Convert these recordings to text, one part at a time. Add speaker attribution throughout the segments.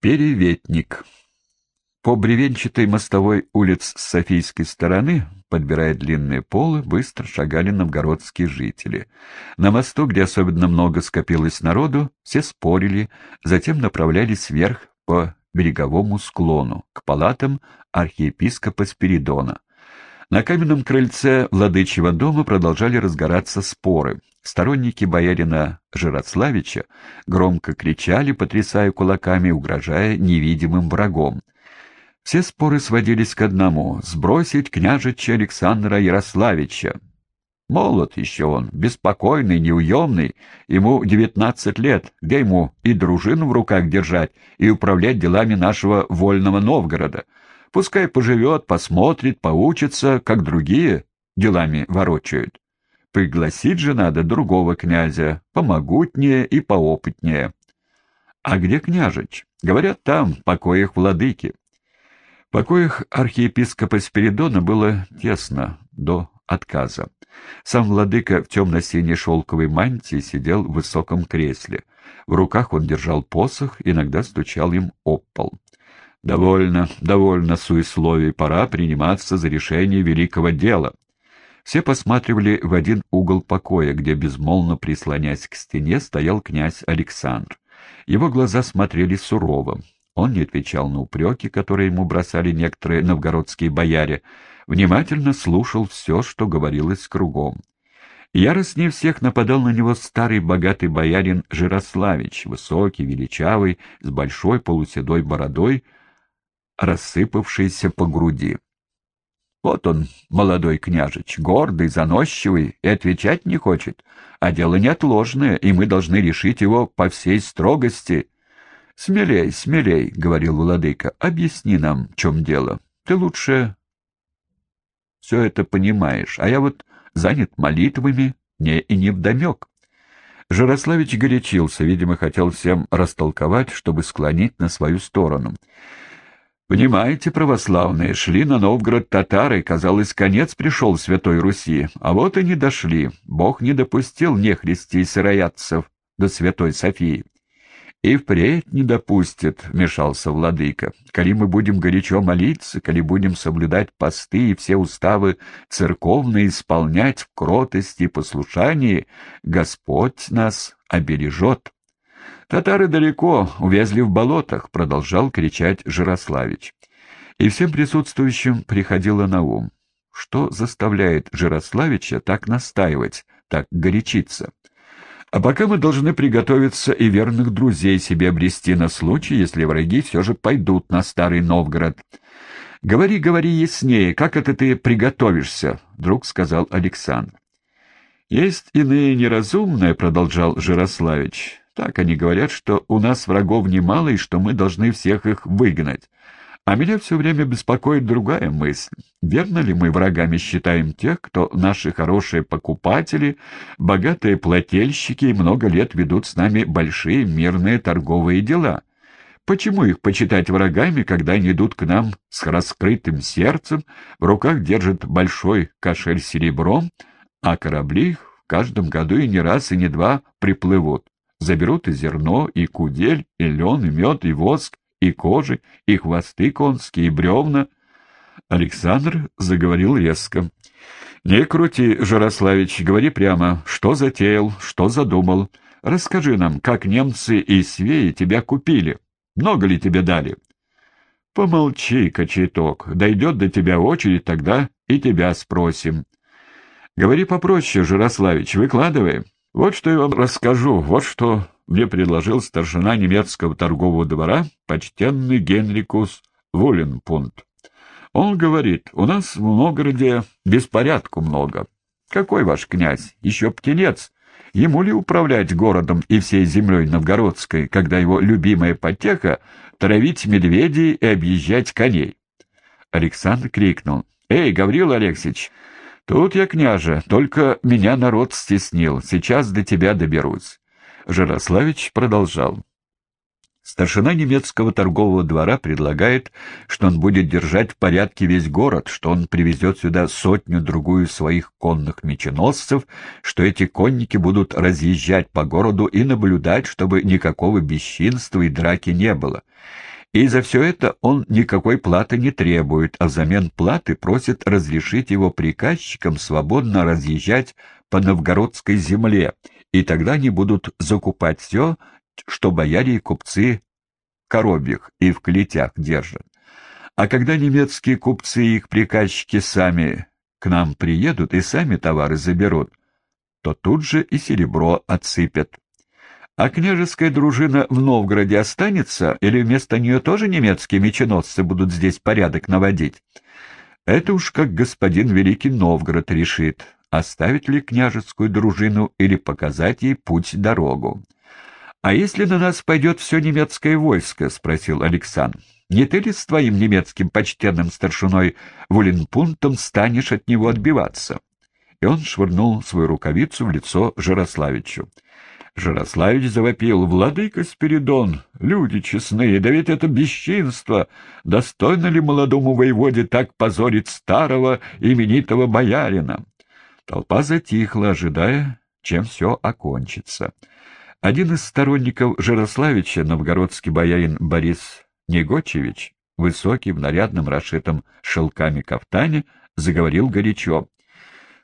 Speaker 1: Переветник. По бревенчатой мостовой улиц с Софийской стороны, подбирая длинные полы, быстро шагали новгородские жители. На мосту, где особенно много скопилось народу, все спорили, затем направлялись вверх по береговому склону, к палатам архиепископа Спиридона. На каменном крыльце владычьего дома продолжали разгораться споры. Сторонники боярина Жирославича громко кричали, потрясая кулаками, угрожая невидимым врагом. Все споры сводились к одному — сбросить княжича Александра Ярославича. Молод еще он, беспокойный, неуемный, ему девятнадцать лет, где ему и дружину в руках держать, и управлять делами нашего вольного Новгорода — Пускай поживет, посмотрит, поучится, как другие делами ворочают. Пригласить же надо другого князя, помогутнее и поопытнее. А где княжич? Говорят, там, в покоях владыки. В покоях архиепископа Спиридона было тесно, до отказа. Сам владыка в темно-синей шелковой мантии сидел в высоком кресле. В руках он держал посох, иногда стучал им об пол. Довольно, довольно суесловий, пора приниматься за решение великого дела. Все посматривали в один угол покоя, где, безмолвно прислонясь к стене, стоял князь Александр. Его глаза смотрели сурово. Он не отвечал на упреки, которые ему бросали некоторые новгородские бояре, внимательно слушал все, что говорилось кругом. Яростнее всех нападал на него старый богатый боярин Жирославич, высокий, величавый, с большой полуседой бородой, рассыпавшийся по груди. Вот он, молодой княжич, гордый, заносчивый, и отвечать не хочет, а дело неотложное, и мы должны решить его по всей строгости. — Смелей, смелей, — говорил владыка, — объясни нам, в чем дело. Ты лучше все это понимаешь, а я вот занят молитвами, мне и не вдомек. Жирославич горячился, видимо, хотел всем растолковать, чтобы склонить на свою сторону. Понимаете, православные, шли на Новгород татары, казалось, конец пришел Святой Руси, а вот и не дошли. Бог не допустил нехристей сыроядцев до Святой Софии. «И впредь не допустит», — вмешался владыка. «Коли мы будем горячо молиться, коли будем соблюдать посты и все уставы церковные исполнять в кротости и послушании, Господь нас обережет». «Татары далеко, увязли в болотах», — продолжал кричать Жирославич. И всем присутствующим приходило на ум. Что заставляет Жирославича так настаивать, так горячиться? А пока мы должны приготовиться и верных друзей себе обрести на случай, если враги все же пойдут на Старый Новгород. «Говори, говори яснее, как это ты приготовишься?» — вдруг сказал Александр. «Есть иные неразумные», — продолжал Жирославич. Так они говорят, что у нас врагов немало и что мы должны всех их выгнать. А меня все время беспокоит другая мысль. Верно ли мы врагами считаем тех, кто наши хорошие покупатели, богатые плательщики и много лет ведут с нами большие мирные торговые дела? Почему их почитать врагами, когда они идут к нам с раскрытым сердцем, в руках держат большой кошель серебром, а корабли их в каждом году и не раз, и не два приплывут? Заберут и зерно, и кудель, и лен, и мед, и воск, и кожи, и хвосты конские, и бревна. Александр заговорил резко. — Не крути, Жарославич, говори прямо, что затеял, что задумал. Расскажи нам, как немцы и свеи тебя купили. Много ли тебе дали? — Помолчи, кочеток. Дойдет до тебя очередь, тогда и тебя спросим. — Говори попроще, Жарославич, выкладывай. Вот что я вам расскажу, вот что мне предложил старшина немецкого торгового двора, почтенный Генрикус Вуленпунт. Он говорит, у нас в Новгороде беспорядку много. Какой ваш князь? Еще птенец. Ему ли управлять городом и всей землей новгородской, когда его любимая потеха — травить медведей и объезжать коней? Александр крикнул. «Эй, Гаврил Алексеевич, «Тут я, княже, только меня народ стеснил. Сейчас до тебя доберусь». Жарославич продолжал. Старшина немецкого торгового двора предлагает, что он будет держать в порядке весь город, что он привезет сюда сотню-другую своих конных меченосцев, что эти конники будут разъезжать по городу и наблюдать, чтобы никакого бесчинства и драки не было. И за все это он никакой платы не требует, а взамен платы просит разрешить его приказчикам свободно разъезжать по новгородской земле, и тогда они будут закупать все, что бояре и купцы коробьих и в клетях держат. А когда немецкие купцы и их приказчики сами к нам приедут и сами товары заберут, то тут же и серебро отсыпят. А княжеская дружина в Новгороде останется, или вместо нее тоже немецкие меченосцы будут здесь порядок наводить? Это уж как господин Великий Новгород решит, оставить ли княжескую дружину или показать ей путь-дорогу. «А если на нас пойдет все немецкое войско?» — спросил Александр. «Не ты ли с твоим немецким почтенным старшиной Вуленпунтом станешь от него отбиваться?» И он швырнул свою рукавицу в лицо Жарославичу. Жарославич завопил. «Владыка Спиридон, люди честные, да ведь это бесчинство! Достойно ли молодому воеводе так позорить старого именитого боярина?» Толпа затихла, ожидая, чем все окончится. Один из сторонников Жарославича, новгородский боярин Борис Негочевич, высокий, в нарядном, расшитом шелками кафтане, заговорил горячо.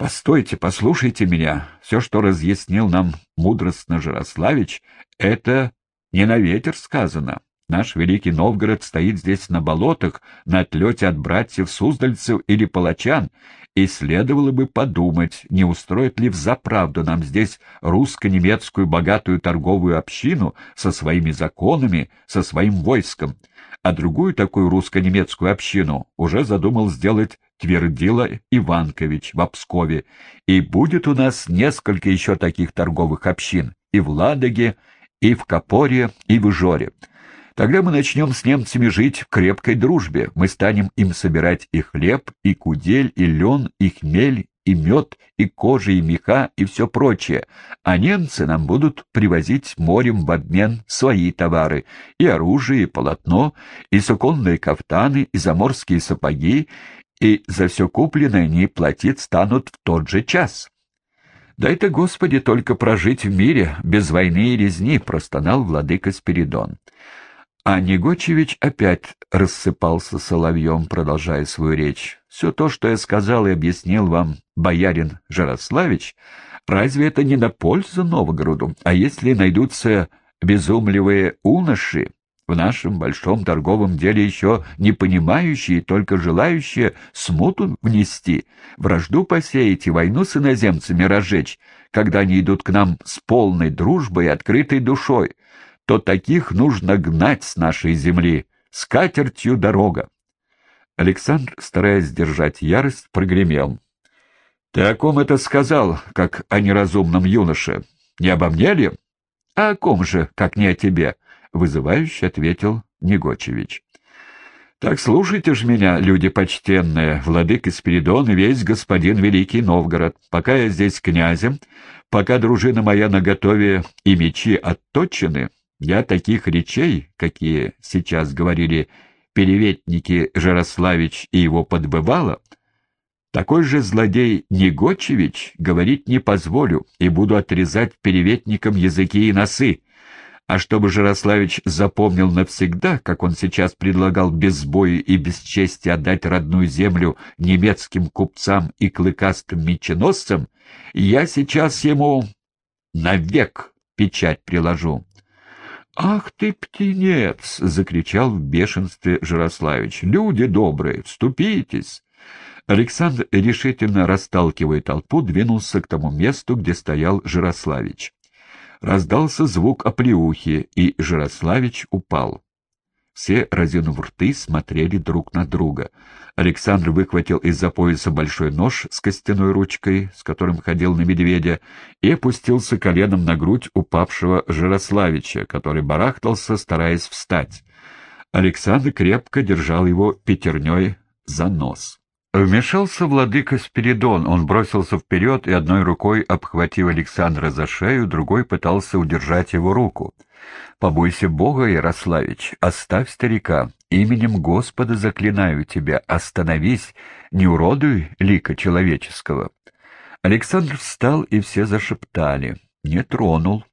Speaker 1: «Постойте, послушайте меня. Все, что разъяснил нам мудростно Жарославич, это не на ветер сказано. Наш великий Новгород стоит здесь на болотах, на отлете от братьев Суздальцев или Палачан, и следовало бы подумать, не устроит ли взаправду нам здесь русско-немецкую богатую торговую общину со своими законами, со своим войском, а другую такую русско-немецкую общину уже задумал сделать Твердила Иванкович в Обскове, и будет у нас несколько еще таких торговых общин и в Ладоге, и в Копоре, и в Ижоре. Тогда мы начнем с немцами жить в крепкой дружбе. Мы станем им собирать и хлеб, и кудель, и лен, и хмель, и мед, и кожи, и меха, и все прочее. А немцы нам будут привозить морем в обмен свои товары, и оружие, и полотно, и суконные кафтаны, и заморские сапоги, и за все купленное они платить станут в тот же час. «Дай-то, Господи, только прожить в мире, без войны и резни», — простонал владыка Спиридон. А Негочевич опять рассыпался соловьем, продолжая свою речь. «Все то, что я сказал и объяснил вам боярин Жарославич, разве это не на пользу Новгороду? А если найдутся безумливые уноши, в нашем большом торговом деле еще не понимающие, только желающие смуту внести, вражду посеять и войну с иноземцами разжечь, когда они идут к нам с полной дружбой и открытой душой, то таких нужно гнать с нашей земли. С катертью дорога. Александр, стараясь сдержать ярость, прогремел. — Ты о ком это сказал, как о неразумном юноше? Не обо мне ли? — А о ком же, как не о тебе? — вызывающе ответил Негочевич. — Так слушайте ж меня, люди почтенные, владыка Спиридон и весь господин Великий Новгород. Пока я здесь князем, пока дружина моя наготове и мечи отточены, я таких речей, какие сейчас говорили переветники Жарославич и его подбывало, такой же злодей Негочевич говорить не позволю и буду отрезать переветникам языки и носы. А чтобы Жарославич запомнил навсегда, как он сейчас предлагал без боя и без чести отдать родную землю немецким купцам и клыкастым меченосцам, я сейчас ему навек печать приложу. «Ах ты, птенец!» — закричал в бешенстве Жарославич. «Люди добрые, вступитесь!» Александр, решительно расталкивая толпу, двинулся к тому месту, где стоял Жарославич. Раздался звук оплеухи, и Жарославич упал. Все, разинув рты, смотрели друг на друга. Александр выхватил из-за пояса большой нож с костяной ручкой, с которым ходил на медведя, и опустился коленом на грудь упавшего Жарославича, который барахтался, стараясь встать. Александр крепко держал его пятерней за нос. Вмешался владыка Спиридон, он бросился вперед и одной рукой, обхватив Александра за шею, другой пытался удержать его руку. Побойся Бога, Ярославич, оставь старика. Именем Господа заклинаю тебя, остановись, не уродуй лика человеческого. Александр встал, и все зашептали. Не тронул.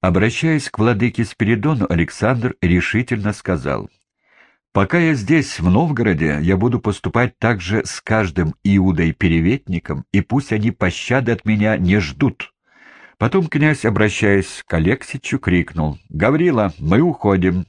Speaker 1: Обращаясь к владыке Спиридону, Александр решительно сказал — Пока я здесь, в Новгороде, я буду поступать так же с каждым иудой-переветником, и пусть они пощады от меня не ждут. Потом князь, обращаясь к Алексичу, крикнул «Гаврила, мы уходим!»